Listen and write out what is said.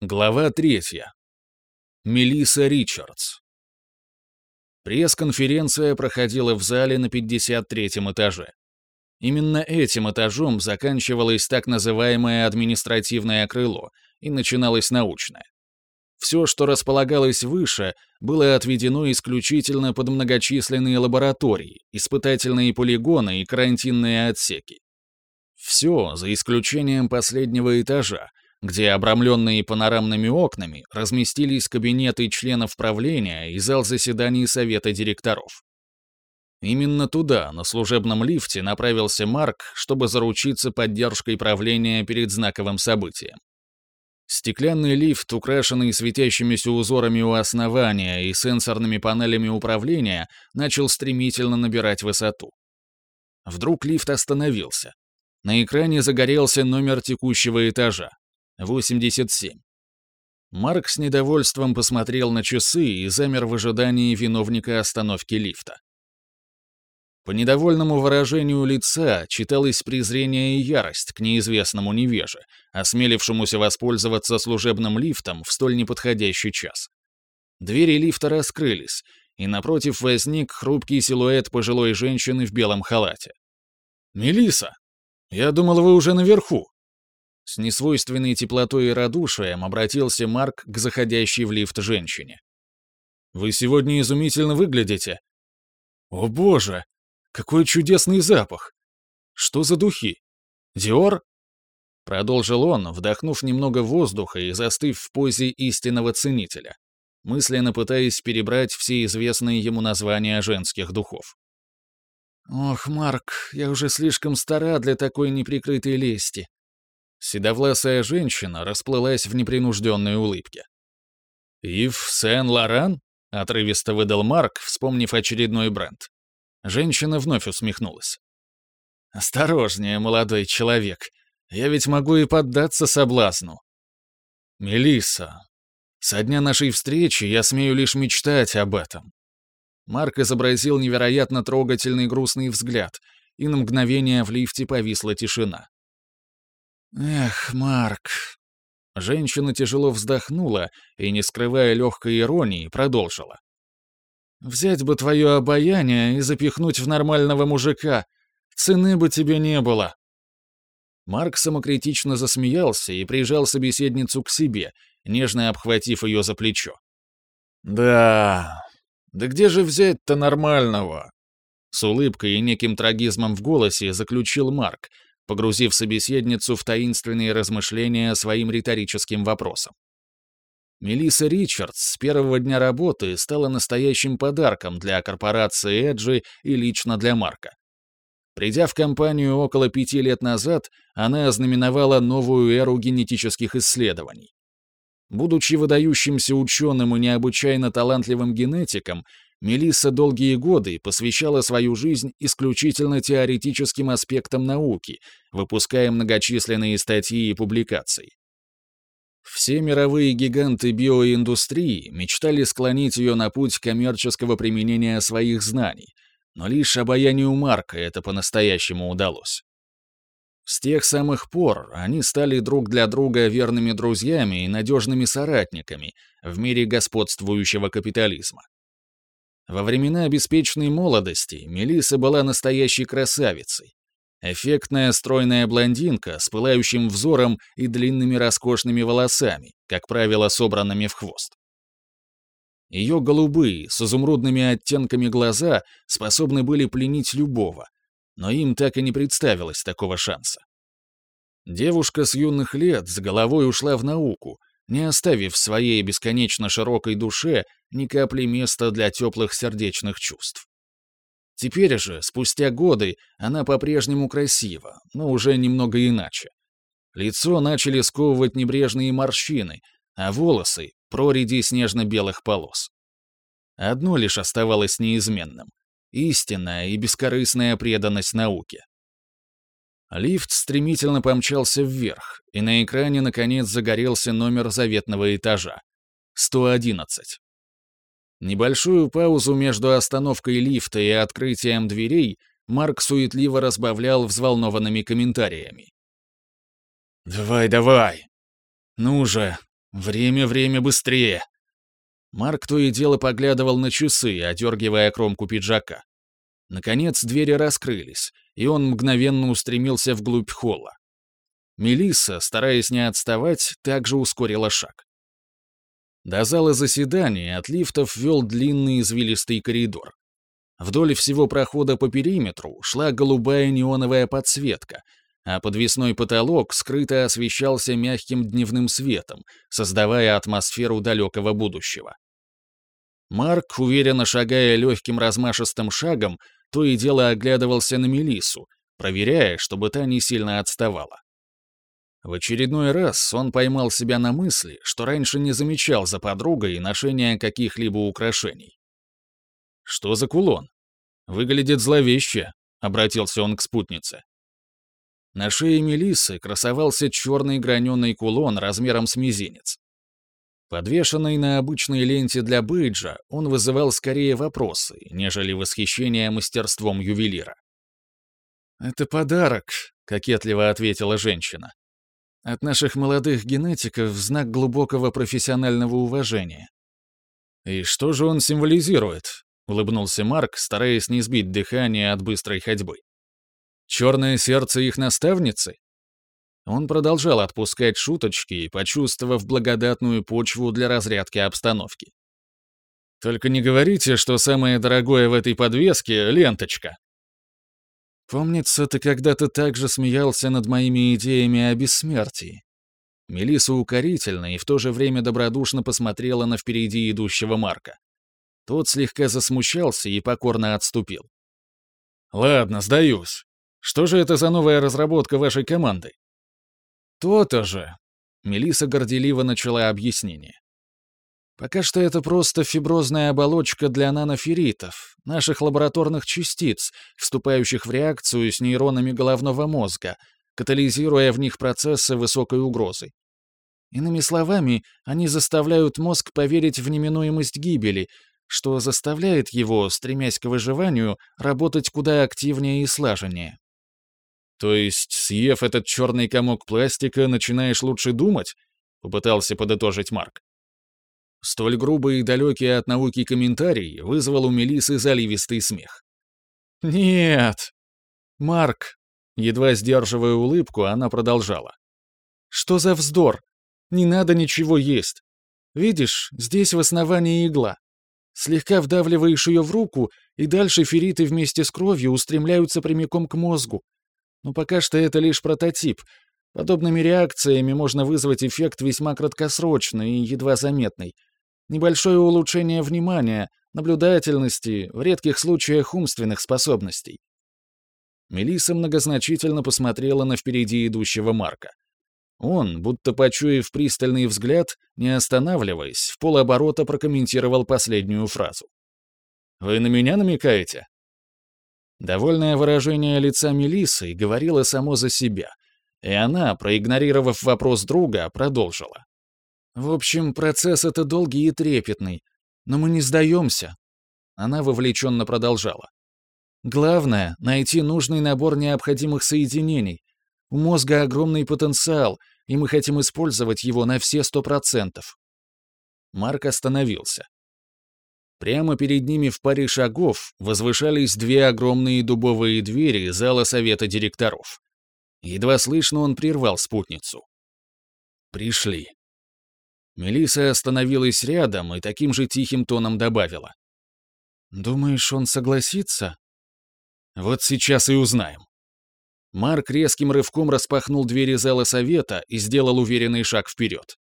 Глава третья. Мелисса Ричардс. Пресс-конференция проходила в зале на 53-м этаже. Именно этим этажом заканчивалось так называемое административное крыло и начиналось научное. Все, что располагалось выше, было отведено исключительно под многочисленные лаборатории, испытательные полигоны и карантинные отсеки. Все, за исключением последнего этажа, где, обрамленные панорамными окнами, разместились кабинеты членов правления и зал заседаний Совета директоров. Именно туда, на служебном лифте, направился Марк, чтобы заручиться поддержкой правления перед знаковым событием. Стеклянный лифт, украшенный светящимися узорами у основания и сенсорными панелями управления, начал стремительно набирать высоту. Вдруг лифт остановился. На экране загорелся номер текущего этажа 87. Марк с недовольством посмотрел на часы и замер в ожидании виновника остановки лифта. По недовольному выражению лица читалось презрение и ярость к неизвестному невеже, осмелившемуся воспользоваться служебным лифтом в столь неподходящий час. Двери лифта раскрылись, и напротив возник хрупкий силуэт пожилой женщины в белом халате. Мелиса, я думал, вы уже наверху», с несвойственной теплотой и радушием обратился Марк к заходящей в лифт женщине. «Вы сегодня изумительно выглядите». «О боже, какой чудесный запах! Что за духи? Диор?» Продолжил он, вдохнув немного воздуха и застыв в позе истинного ценителя, мысленно пытаясь перебрать все известные ему названия женских духов. «Ох, Марк, я уже слишком стара для такой неприкрытой лести», Седовласая женщина расплылась в непринужденной улыбке. «Ив Сен-Лоран?» — отрывисто выдал Марк, вспомнив очередной бренд. Женщина вновь усмехнулась. «Осторожнее, молодой человек. Я ведь могу и поддаться соблазну». Мелисса, со дня нашей встречи я смею лишь мечтать об этом». Марк изобразил невероятно трогательный грустный взгляд, и на мгновение в лифте повисла тишина. «Эх, Марк...» Женщина тяжело вздохнула и, не скрывая легкой иронии, продолжила. «Взять бы твое обаяние и запихнуть в нормального мужика. Цены бы тебе не было». Марк самокритично засмеялся и прижал собеседницу к себе, нежно обхватив ее за плечо. «Да... Да где же взять-то нормального?» С улыбкой и неким трагизмом в голосе заключил Марк, погрузив собеседницу в таинственные размышления своим риторическим вопросом. Мелисса Ричардс с первого дня работы стала настоящим подарком для корпорации Эджи и лично для Марка. Придя в компанию около пяти лет назад, она ознаменовала новую эру генетических исследований. Будучи выдающимся ученым и необычайно талантливым генетиком, Мелисса долгие годы посвящала свою жизнь исключительно теоретическим аспектам науки, выпуская многочисленные статьи и публикации. Все мировые гиганты биоиндустрии мечтали склонить ее на путь коммерческого применения своих знаний, но лишь обаянию Марка это по-настоящему удалось. С тех самых пор они стали друг для друга верными друзьями и надежными соратниками в мире господствующего капитализма. Во времена беспечной молодости Мелиса была настоящей красавицей. Эффектная стройная блондинка с пылающим взором и длинными роскошными волосами, как правило, собранными в хвост. Ее голубые, с изумрудными оттенками глаза способны были пленить любого, но им так и не представилось такого шанса. Девушка с юных лет с головой ушла в науку, не оставив в своей бесконечно широкой душе ни капли места для теплых сердечных чувств. Теперь же, спустя годы, она по-прежнему красива, но уже немного иначе. Лицо начали сковывать небрежные морщины, а волосы — прореди снежно-белых полос. Одно лишь оставалось неизменным — истинная и бескорыстная преданность науке. Лифт стремительно помчался вверх, и на экране наконец загорелся номер заветного этажа. 111. Небольшую паузу между остановкой лифта и открытием дверей Марк суетливо разбавлял взволнованными комментариями. «Давай, давай! Ну же, Время, время, быстрее!» Марк то и дело поглядывал на часы, одергивая кромку пиджака. Наконец двери раскрылись, и он мгновенно устремился вглубь холла. Мелисса, стараясь не отставать, также ускорила шаг. До зала заседаний от лифтов вел длинный извилистый коридор. Вдоль всего прохода по периметру шла голубая неоновая подсветка, а подвесной потолок скрыто освещался мягким дневным светом, создавая атмосферу далекого будущего. Марк, уверенно шагая легким размашистым шагом, то и дело оглядывался на Мелису, проверяя, чтобы та не сильно отставала. В очередной раз он поймал себя на мысли, что раньше не замечал за подругой ношения каких-либо украшений. «Что за кулон? Выглядит зловеще», — обратился он к спутнице. На шее Мелисы красовался черный граненый кулон размером с мизинец. Подвешенный на обычной ленте для бейджа, он вызывал скорее вопросы, нежели восхищение мастерством ювелира. «Это подарок», — кокетливо ответила женщина. «От наших молодых генетиков в знак глубокого профессионального уважения». «И что же он символизирует?» — улыбнулся Марк, стараясь не сбить дыхание от быстрой ходьбы. «Черное сердце их наставницы?» Он продолжал отпускать шуточки, почувствовав благодатную почву для разрядки обстановки. «Только не говорите, что самое дорогое в этой подвеске — ленточка». «Помнится, ты когда-то также смеялся над моими идеями о бессмертии». Мелисса укорительно и в то же время добродушно посмотрела на впереди идущего Марка. Тот слегка засмущался и покорно отступил. «Ладно, сдаюсь. Что же это за новая разработка вашей команды?» «То-то же!» — Мелиса горделиво начала объяснение. «Пока что это просто фиброзная оболочка для наноферритов, наших лабораторных частиц, вступающих в реакцию с нейронами головного мозга, катализируя в них процессы высокой угрозы. Иными словами, они заставляют мозг поверить в неминуемость гибели, что заставляет его, стремясь к выживанию, работать куда активнее и слаженнее. То есть, съев этот черный комок пластика, начинаешь лучше думать? Попытался подытожить Марк. Столь грубый и далекий от науки комментарий вызвал у Мелисы заливистый смех. «Нет!» «Марк!» Едва сдерживая улыбку, она продолжала. «Что за вздор? Не надо ничего есть. Видишь, здесь в основании игла. Слегка вдавливаешь ее в руку, и дальше ферриты вместе с кровью устремляются прямиком к мозгу, но пока что это лишь прототип. Подобными реакциями можно вызвать эффект весьма краткосрочный и едва заметный. Небольшое улучшение внимания, наблюдательности, в редких случаях умственных способностей. Мелисса многозначительно посмотрела на впереди идущего Марка. Он, будто почуяв пристальный взгляд, не останавливаясь, в полоборота прокомментировал последнюю фразу. «Вы на меня намекаете?» Довольное выражение лица Мелисы говорило само за себя, и она, проигнорировав вопрос друга, продолжила. «В общем, процесс это долгий и трепетный, но мы не сдаемся». Она вовлеченно продолжала. «Главное — найти нужный набор необходимых соединений. У мозга огромный потенциал, и мы хотим использовать его на все сто процентов». Марк остановился. Прямо перед ними в паре шагов возвышались две огромные дубовые двери зала совета директоров. Едва слышно он прервал спутницу. «Пришли». Мелиса остановилась рядом и таким же тихим тоном добавила. «Думаешь, он согласится?» «Вот сейчас и узнаем». Марк резким рывком распахнул двери зала совета и сделал уверенный шаг вперед.